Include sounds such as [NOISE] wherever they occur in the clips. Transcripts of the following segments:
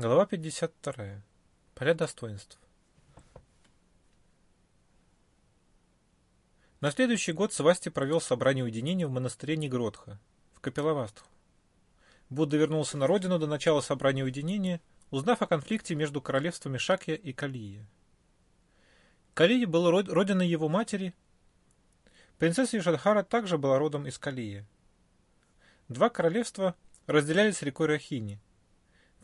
Глава 52. Поля достоинств. На следующий год Свасти провел собрание уединения в монастыре Негродха, в Капеловастху. Будда вернулся на родину до начала собрания уединения, узнав о конфликте между королевствами Шакья и Калия. Калия была родиной его матери. Принцесса Юшадхара также была родом из Калии. Два королевства разделялись рекой Рахини –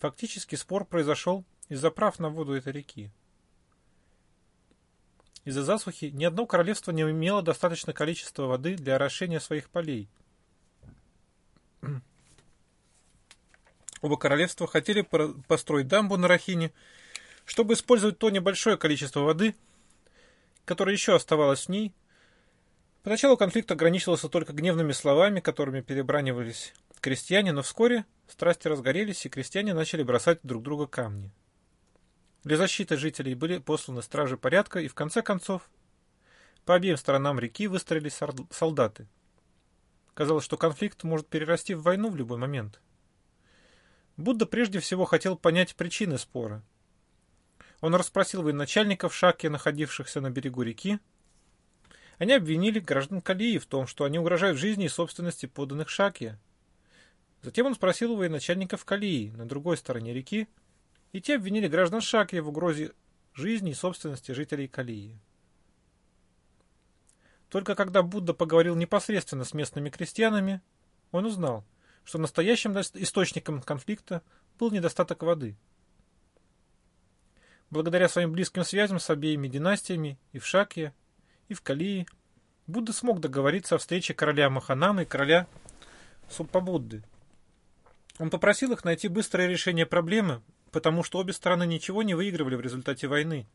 Фактически спор произошел из-за прав на воду этой реки. Из-за засухи ни одно королевство не имело достаточное количество воды для орошения своих полей. Оба королевства хотели построить дамбу на Рахине, чтобы использовать то небольшое количество воды, которое еще оставалось в ней. Поначалу конфликт ограничивался только гневными словами, которыми перебранивались крестьяне, но вскоре страсти разгорелись, и крестьяне начали бросать друг друга камни. Для защиты жителей были посланы стражи порядка, и в конце концов по обеим сторонам реки выстроились солдаты. Казалось, что конфликт может перерасти в войну в любой момент. Будда прежде всего хотел понять причины спора. Он расспросил военачальников Шаки, находившихся на берегу реки. Они обвинили граждан Калии в том, что они угрожают жизни и собственности подданных Шаки, Затем он спросил у военачальников Калии на другой стороне реки, и те обвинили граждан Шакия в угрозе жизни и собственности жителей Калии. Только когда Будда поговорил непосредственно с местными крестьянами, он узнал, что настоящим источником конфликта был недостаток воды. Благодаря своим близким связям с обеими династиями и в Шакье, и в Калии, Будда смог договориться о встрече короля Маханамы и короля Суппабудды – он попросил их найти быстрое решение проблемы, потому что обе стороны ничего не выигрывали в результате войны,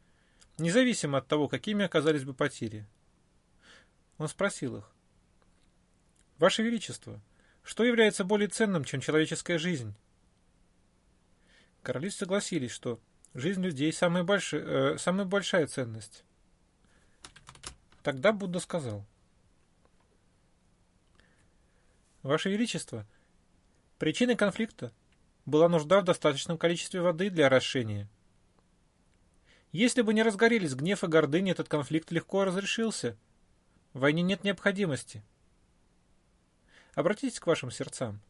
независимо от того, какими оказались бы потери. Он спросил их. «Ваше Величество, что является более ценным, чем человеческая жизнь?» Короли согласились, что жизнь людей самая, большая, э, самая большая ценность. Тогда Будда сказал. «Ваше Величество, — Причиной конфликта была нужда в достаточном количестве воды для орошения. Если бы не разгорелись гнев и гордыня, этот конфликт легко разрешился. В войне нет необходимости. Обратитесь к вашим сердцам.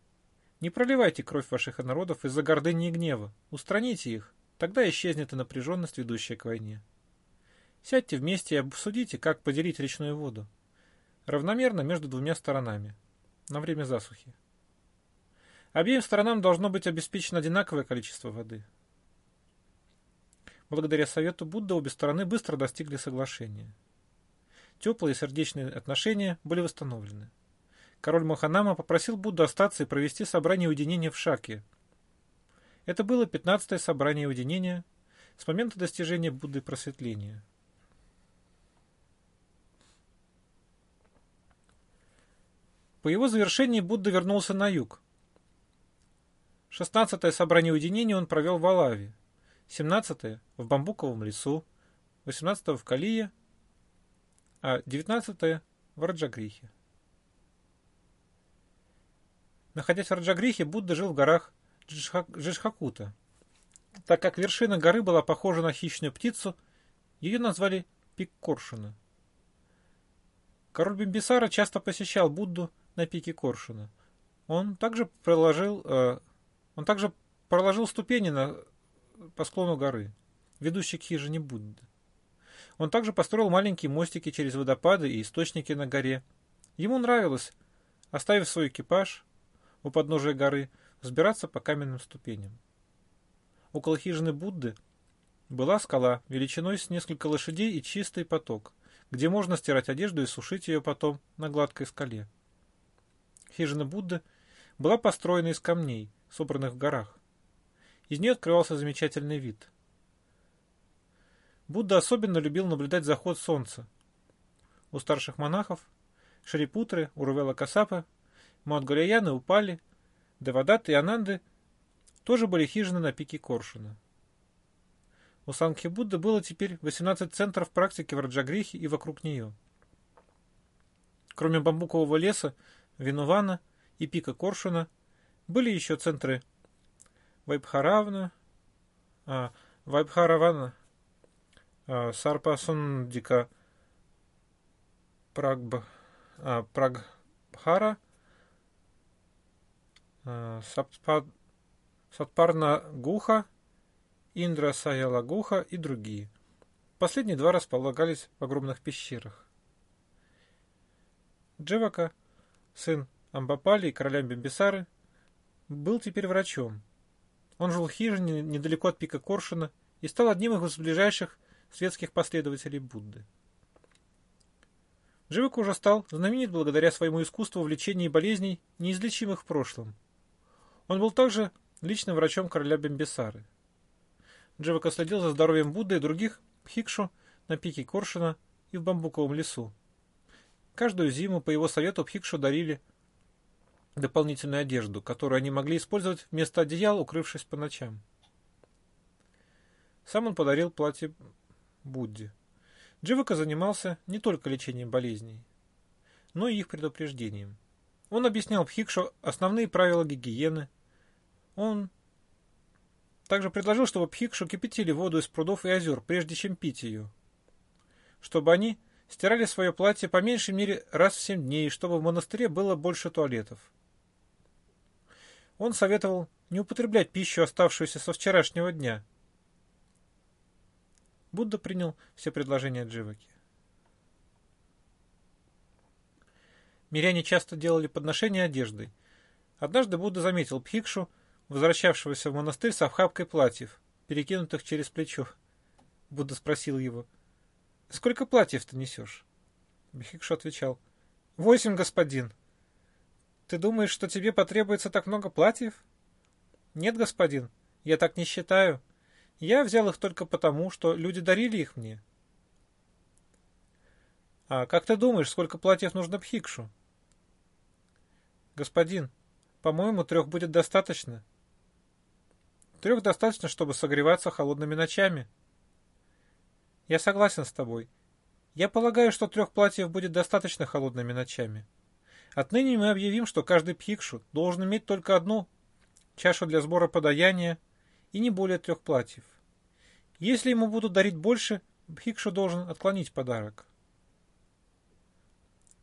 Не проливайте кровь ваших народов из-за гордыни и гнева. Устраните их, тогда исчезнет и напряженность, ведущая к войне. Сядьте вместе и обсудите, как поделить речную воду. Равномерно между двумя сторонами. На время засухи. Обеим сторонам должно быть обеспечено одинаковое количество воды. Благодаря совету Будда обе стороны быстро достигли соглашения. Теплые сердечные отношения были восстановлены. Король Маханама попросил Будду остаться и провести собрание уединения в Шаке. Это было 15-е собрание уединения с момента достижения Будды просветления. По его завершении Будда вернулся на юг, Шестнадцатое собрание уединения он провел в Алаве, семнадцатое в Бамбуковом лесу, восемнадцатое в Калие, а девятнадцатое в Раджагрихе. Находясь в Раджагрихе, Будда жил в горах Джишхакута. Так как вершина горы была похожа на хищную птицу, ее назвали Пик Коршуна. Король Бимбисара часто посещал Будду на пике Коршуна. Он также проложил э, он также проложил ступени на, по склону горы, ведущей к хижине Будды. Он также построил маленькие мостики через водопады и источники на горе. Ему нравилось, оставив свой экипаж у подножия горы, взбираться по каменным ступеням. Около хижины Будды была скала величиной с несколько лошадей и чистый поток, где можно стирать одежду и сушить ее потом на гладкой скале. Хижина Будды была построена из камней, собранных в горах. Из нее открывался замечательный вид. Будда особенно любил наблюдать заход солнца. У старших монахов Шарипутры, Урувела Касапа, Мадгуряяны упали, Девадат и Ананды тоже были хижины на пике Коршуна. У Санхи Будды было теперь 18 центров практики в Раджагрихе и вокруг нее. Кроме бамбукового леса, Винувана и пика Коршуна – были еще центры Вайбхаравна, а, Вайбхаравана, а, Сарпасундика, Прагб, а, Прагбхара, а, Сатпарна Гуха, Индра Саяла Гуха и другие. Последние два располагались в огромных пещерах. Джевака, сын Амбапали и короля Бимбисары, был теперь врачом. Он жил в хижине недалеко от пика Коршуна и стал одним из ближайших светских последователей Будды. Дживак уже стал знаменит благодаря своему искусству в лечении болезней, неизлечимых в прошлом. Он был также личным врачом короля Бембисары. Дживака следил за здоровьем Будды и других Пхикшу на пике Коршуна и в бамбуковом лесу. Каждую зиму по его совету Пхикшу дарили дополнительную одежду, которую они могли использовать вместо одеял, укрывшись по ночам. Сам он подарил платье Будде. Дживака занимался не только лечением болезней, но и их предупреждением. Он объяснял Пхикшу основные правила гигиены. Он также предложил, чтобы Пхикшу кипятили воду из прудов и озер, прежде чем пить ее. Чтобы они стирали свое платье по меньшей мере раз в семь дней, чтобы в монастыре было больше туалетов. Он советовал не употреблять пищу, оставшуюся со вчерашнего дня. Будда принял все предложения Дживаки. Миряне часто делали подношения одеждой. Однажды Будда заметил Пхикшу, возвращавшегося в монастырь с охапкой платьев, перекинутых через плечо. Будда спросил его, «Сколько платьев ты несешь?» Бхикшу отвечал, «Восемь, господин». Ты думаешь, что тебе потребуется так много платьев? Нет, господин, я так не считаю. Я взял их только потому, что люди дарили их мне. А как ты думаешь, сколько платьев нужно Пхикшу? Господин, по-моему, трех будет достаточно. Трех достаточно, чтобы согреваться холодными ночами. Я согласен с тобой. Я полагаю, что трех платьев будет достаточно холодными ночами. Отныне мы объявим, что каждый пхикшу должен иметь только одну чашу для сбора подаяния и не более трех платьев. Если ему будут дарить больше, пхикшу должен отклонить подарок.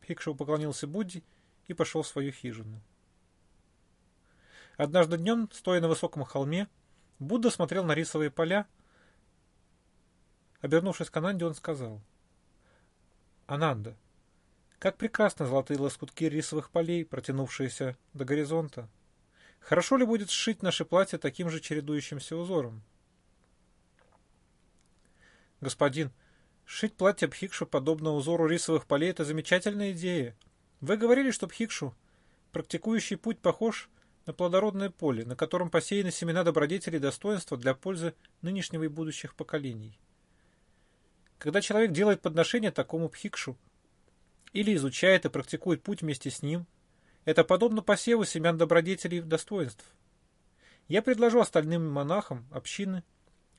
Пхикшу поклонился Будде и пошел в свою хижину. Однажды днем, стоя на высоком холме, Будда смотрел на рисовые поля. Обернувшись к Ананде, он сказал, «Ананда, как прекрасны золотые лоскутки рисовых полей, протянувшиеся до горизонта. Хорошо ли будет сшить наше платье таким же чередующимся узором? Господин, сшить платье Пхикшу подобно узору рисовых полей – это замечательная идея. Вы говорили, что Пхикшу, практикующий путь, похож на плодородное поле, на котором посеяны семена добродетелей и достоинства для пользы нынешнего и будущих поколений. Когда человек делает подношение такому Пхикшу – или изучает и практикует путь вместе с ним, это подобно посеву семян добродетелей и достоинств. Я предложу остальным монахам общины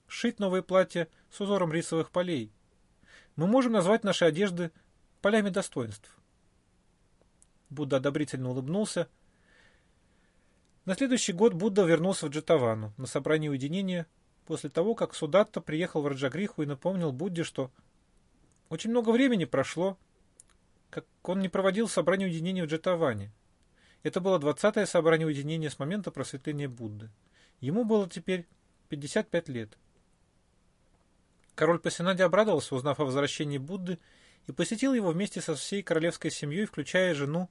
сшить новые платья с узором рисовых полей. Мы можем назвать наши одежды полями достоинств. Будда одобрительно улыбнулся. На следующий год Будда вернулся в Джетавану на собрание уединения после того, как Судатта приехал в Раджагриху и напомнил Будде, что очень много времени прошло как он не проводил собрание уединения в Джетаване. Это было двадцатое собрание уединения с момента просветления Будды. Ему было теперь 55 лет. Король Пасинади обрадовался, узнав о возвращении Будды, и посетил его вместе со всей королевской семьей, включая жену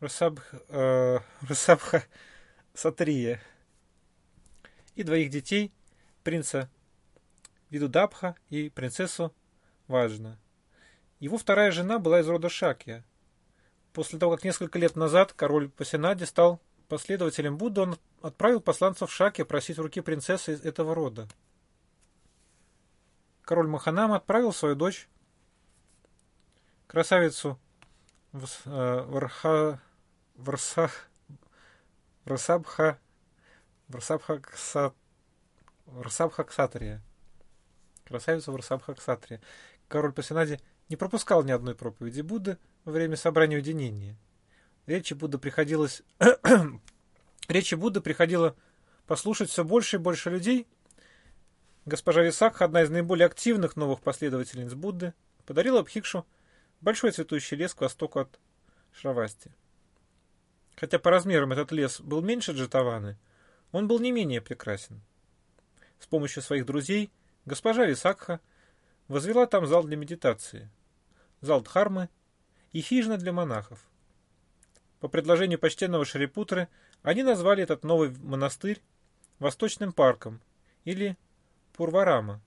Расабх, э, Сатрия и двоих детей, принца Видудабха и принцессу Важна. Его вторая жена была из рода Шакья. После того, как несколько лет назад король Пасенади стал последователем Будды, он отправил посланцев Шакья просить руки принцессы из этого рода. Король Маханам отправил свою дочь, красавицу Варсах, Варсабха, Кса, Варсабха Ксатрия. Красавицу Варсабха Ксатрия. Король Пасенади не пропускал ни одной проповеди Будды во время собрания уединения. Речи Будды приходилось... [CLEARS THROAT] Речи Будды приходило послушать все больше и больше людей, Госпожа Висакха, одна из наиболее активных новых последовательниц Будды, подарила Бхикшу большой цветущий лес к востоку от Шравасти. Хотя по размерам этот лес был меньше Джетаваны, он был не менее прекрасен. С помощью своих друзей госпожа Висакха возвела там зал для медитации, зал Дхармы и хижина для монахов. По предложению почтенного Шарипутры они назвали этот новый монастырь Восточным парком или Пурварама.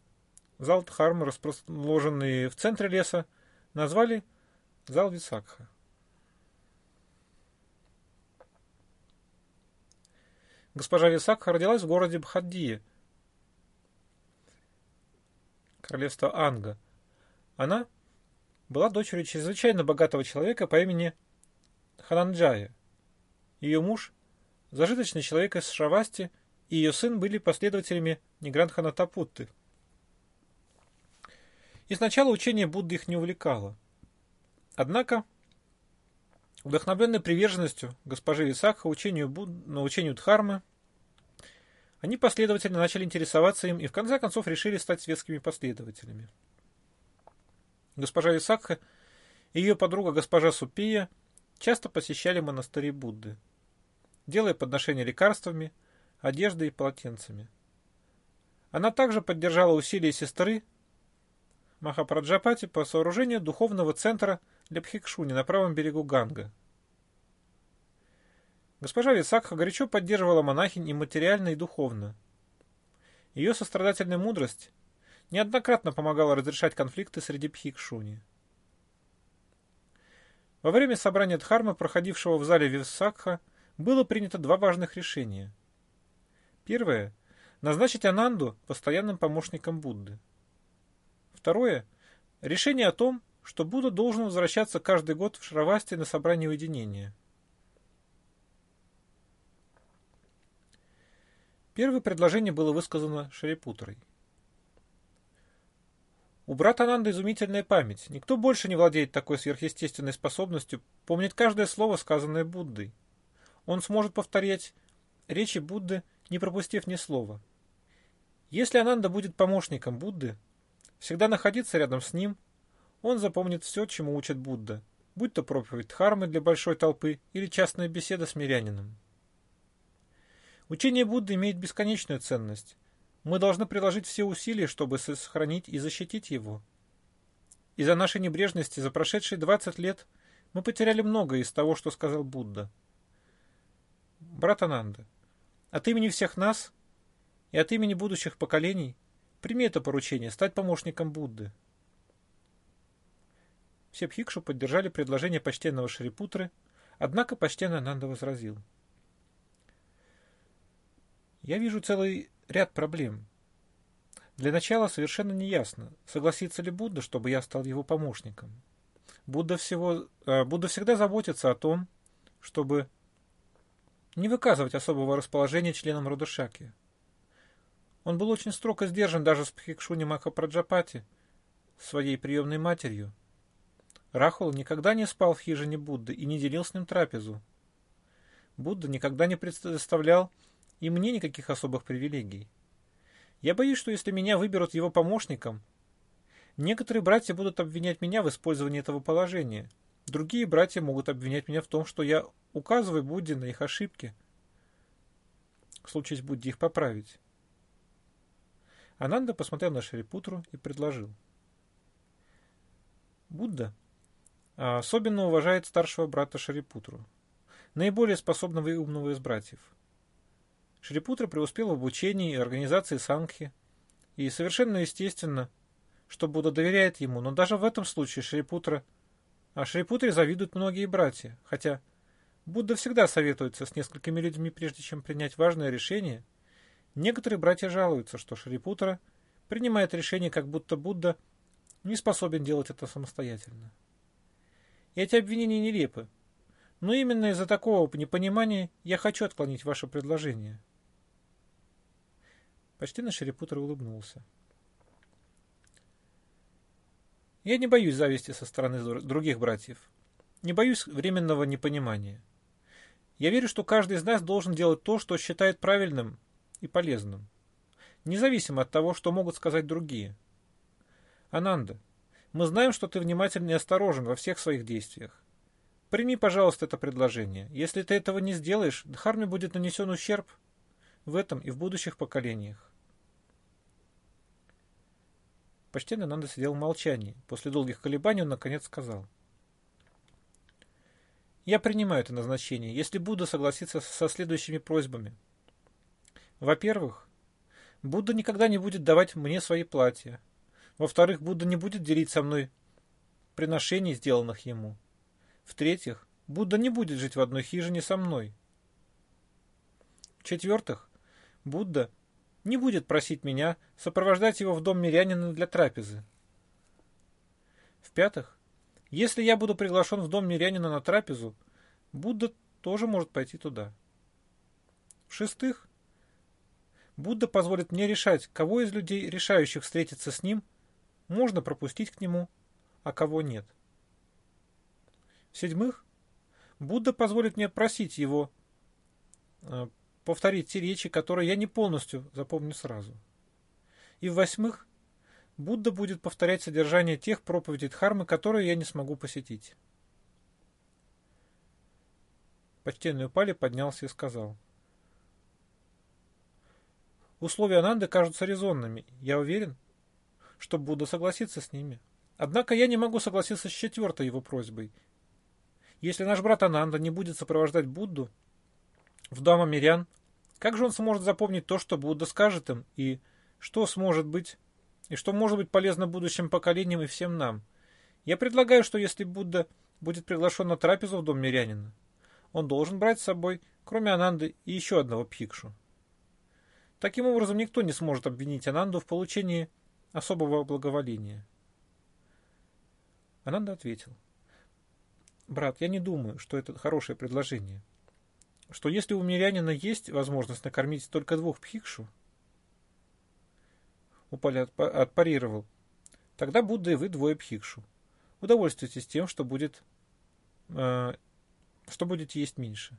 Зал Дхармы, расположенный в центре леса, назвали зал Висакха. Госпожа Висакха родилась в городе Бхаддие, королевство Анга. Она была дочерью чрезвычайно богатого человека по имени Хананджая. Ее муж – зажиточный человек из Шравасти, и ее сын были последователями Ниграндхана Тапутты. И сначала учение Будды их не увлекало. Однако, вдохновленной приверженностью госпожи Висакха учению Буд... учению Дхармы, они последовательно начали интересоваться им и в конце концов решили стать светскими последователями. Госпожа Висакха и ее подруга госпожа Супия часто посещали монастыри Будды, делая подношения лекарствами, одеждой и полотенцами. Она также поддержала усилия сестры Махапраджапати по сооружению духовного центра для Бхикшуни на правом берегу Ганга. Госпожа Висакха горячо поддерживала монахинь и материально, и духовно. Ее сострадательная мудрость неоднократно помогала разрешать конфликты среди Бхикшуни. Во время собрания Дхармы, проходившего в зале Висакха, было принято два важных решения. Первое – назначить Ананду постоянным помощником Будды. Второе – решение о том, что Будда должен возвращаться каждый год в Шравасти на собрание уединения. Первое предложение было высказано Шарипутрой. У брата Ананда изумительная память. Никто больше не владеет такой сверхъестественной способностью помнить каждое слово, сказанное Буддой. Он сможет повторять речи Будды, не пропустив ни слова. Если Ананда будет помощником Будды, всегда находиться рядом с ним, он запомнит все, чему учит Будда, будь то проповедь Дхармы для большой толпы или частная беседа с мирянином. Учение Будды имеет бесконечную ценность. Мы должны приложить все усилия, чтобы сохранить и защитить его. Из-за нашей небрежности за прошедшие 20 лет мы потеряли многое из того, что сказал Будда. Брат Ананда, от имени всех нас и от имени будущих поколений прими это поручение стать помощником Будды. Все Бхикшу поддержали предложение почтенного Шрипутры, однако почтенный Ананда возразил – я вижу целый ряд проблем. Для начала совершенно неясно, согласится ли Будда, чтобы я стал его помощником. Будда, всего, э, Будда всегда заботится о том, чтобы не выказывать особого расположения членам рода Шаки. Он был очень строг и сдержан даже с Пхикшуни Махапраджапати, своей приемной матерью. Рахул никогда не спал в хижине Будды и не делил с ним трапезу. Будда никогда не предоставлял и мне никаких особых привилегий. Я боюсь, что если меня выберут его помощником, некоторые братья будут обвинять меня в использовании этого положения. Другие братья могут обвинять меня в том, что я указываю Будде на их ошибки. Случись Будде их поправить. Ананда посмотрел на Шарипутру и предложил. Будда особенно уважает старшего брата Шарипутру, наиболее способного и умного из братьев. Шрипутра преуспел в обучении и организации Сангхи. И совершенно естественно, что Будда доверяет ему, но даже в этом случае Шрипутра... А Шрипутре завидуют многие братья, хотя Будда всегда советуется с несколькими людьми, прежде чем принять важное решение. Некоторые братья жалуются, что Шрипутра принимает решение, как будто Будда не способен делать это самостоятельно. Эти обвинения нелепы. Но именно из-за такого непонимания я хочу отклонить ваше предложение. Почти на Шерепутер улыбнулся. Я не боюсь зависти со стороны других братьев. Не боюсь временного непонимания. Я верю, что каждый из нас должен делать то, что считает правильным и полезным. независимо от того, что могут сказать другие. Ананда, мы знаем, что ты внимательный и осторожен во всех своих действиях. Прими, пожалуйста, это предложение. Если ты этого не сделаешь, Дхарме будет нанесен ущерб в этом и в будущих поколениях. Почтенный Нанда сидел в молчании. После долгих колебаний он наконец сказал. Я принимаю это назначение, если Будда согласится со следующими просьбами. Во-первых, Будда никогда не будет давать мне свои платья. Во-вторых, Будда не будет делить со мной приношений, сделанных ему. В-третьих, Будда не будет жить в одной хижине со мной. В-четвертых, Будда не будет просить меня сопровождать его в дом мирянина для трапезы. В-пятых, если я буду приглашен в дом мирянина на трапезу, Будда тоже может пойти туда. В-шестых, Будда позволит мне решать, кого из людей, решающих встретиться с ним, можно пропустить к нему, а кого нет. В-седьмых, Будда позволит мне просить его э, повторить те речи, которые я не полностью запомню сразу. И в-восьмых, Будда будет повторять содержание тех проповедей Дхармы, которые я не смогу посетить. Почтенный Упали поднялся и сказал. Условия Ананды кажутся резонными. Я уверен, что Будда согласится с ними. Однако я не могу согласиться с четвертой его просьбой. Если наш брат Ананда не будет сопровождать Будду в дома мирян, как же он сможет запомнить то, что Будда скажет им, и что сможет быть, и что может быть полезно будущим поколениям и всем нам? Я предлагаю, что если Будда будет приглашен на трапезу в дом мирянина, он должен брать с собой, кроме Ананды, и еще одного пхикшу. Таким образом, никто не сможет обвинить Ананду в получении особого благоволения. Ананда ответил. Брат, я не думаю, что это хорошее предложение. Что если у мирянина есть возможность накормить только двух пхикшу, Упали отпарировал. Тогда Будда и вы двое пхикшу. Удовольствуйтесь тем, что будет, э, что будете есть меньше.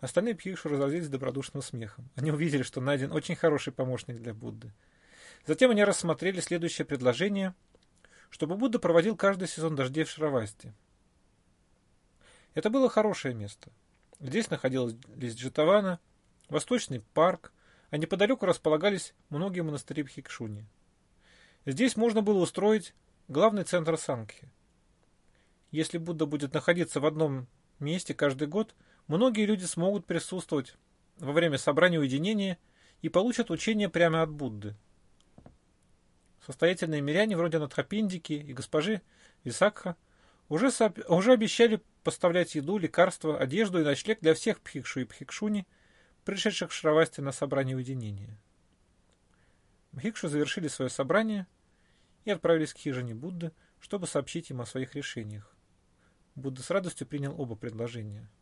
Остальные пьюши разразились добродушным смехом. Они увидели, что найден очень хороший помощник для Будды. Затем они рассмотрели следующее предложение, чтобы Будда проводил каждый сезон дождей в Шаравасте. Это было хорошее место. Здесь находилась Джитавана, Восточный парк, а неподалеку располагались многие монастыри Бхикшуни. Здесь можно было устроить главный центр Сангхи. Если Будда будет находиться в одном месте каждый год – Многие люди смогут присутствовать во время собрания уединения и получат учение прямо от Будды. Состоятельные миряне вроде Натхапиндики и госпожи Висакха уже, сооб... уже обещали поставлять еду, лекарства, одежду и ночлег для всех пхикшу и пхикшуни, пришедших в Шравасти на собрание уединения. Бхикшу завершили свое собрание и отправились к хижине Будды, чтобы сообщить им о своих решениях. Будда с радостью принял оба предложения –